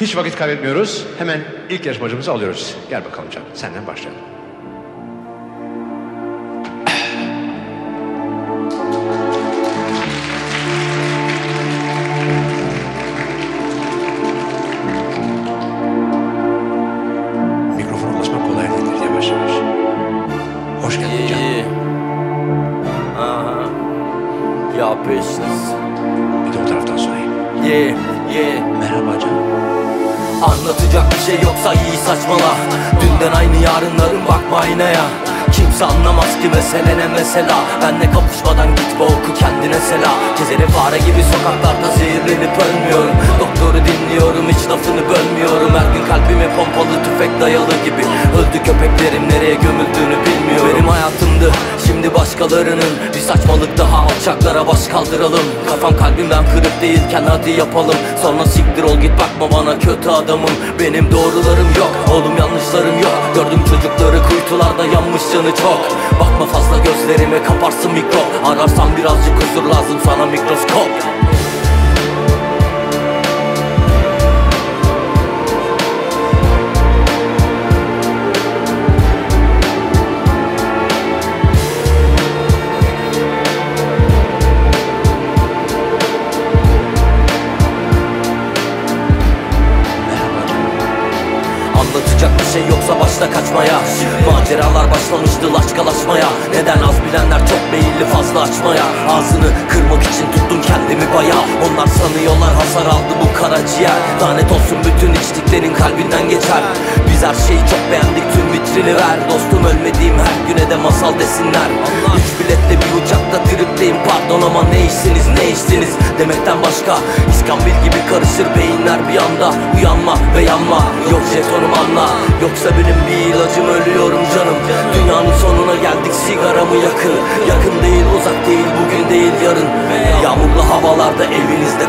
Hiç vakit kaybetmiyoruz. Hemen ilk yarışmacımızı alıyoruz. Gel bakalım canım. Senden başlayalım. Mikrofona ulaşmak kolay değildir. Yavaş yavaş. Hoş geldin canım. İyi. Aha. Yapıyorsunuz. Bir de o taraftan sorayım. Yeah, yeah. Merhaba canım. Anlatacak bir şey yoksa iyi saçmala. Dünden aynı yarınların bakma aynaya. Kimse anlamaz ki mesele ne mesela. Benle kapışmadan git ve oku kendine sela. Kezeri fare gibi sokaklarda zehirlenip ölmüyorum. Doktoru dinliyorum hiç lafını bölmüyorum. Her gün kalbime pompalı tüfek dayalı Öldü köpeklerim nereye gömüldüğünü bilmiyorum. Benim hayatımdı şimdi başkalarının. Bir saçmalık daha alçaklara baş kaldıralım. Kafam kalbimden kırık değilken hadi yapalım. Sonra siktir ol git bakma bana kötü adamım. Benim doğrularım yok oğlum yanlışlarım yok. Gördüm çocukları kuytularda yanmış canı çok. Bakma fazla gözlerime kaparsın mikro Ararsan birazcık huzur lazım sana mikroskop Anlatacak bir şey yoksa başla kaçmaya. Maceralar başlamıştı laçkalaşmaya. Neden az bilenler çok beyilli fazla açmaya? Ağzını kırmak için tuttum kendimi baya. Onlar sanıyorlar hasar aldı bu karaciğer. Lanet olsun bütün içtiklerin kalbinden geçer. Biz her şeyi çok beğendik tüm vitrini ver. Dostum ölmediğim her güne de masal desinler. Üç biletle bir uçakta tripteyim. Pardon ama ne işsiniz ne işsiniz Demekten başka İskambil gibi karışır beyinler bir anda. Uyanma ve yanma yok jetonum anla Yoksa benim bir ilacım ölüyorum canım. Dünyanın sonuna geldik sigaramı yakın. Yakın değil uzak değil bugün değil yarın. Yağmurlu havalarda evinizde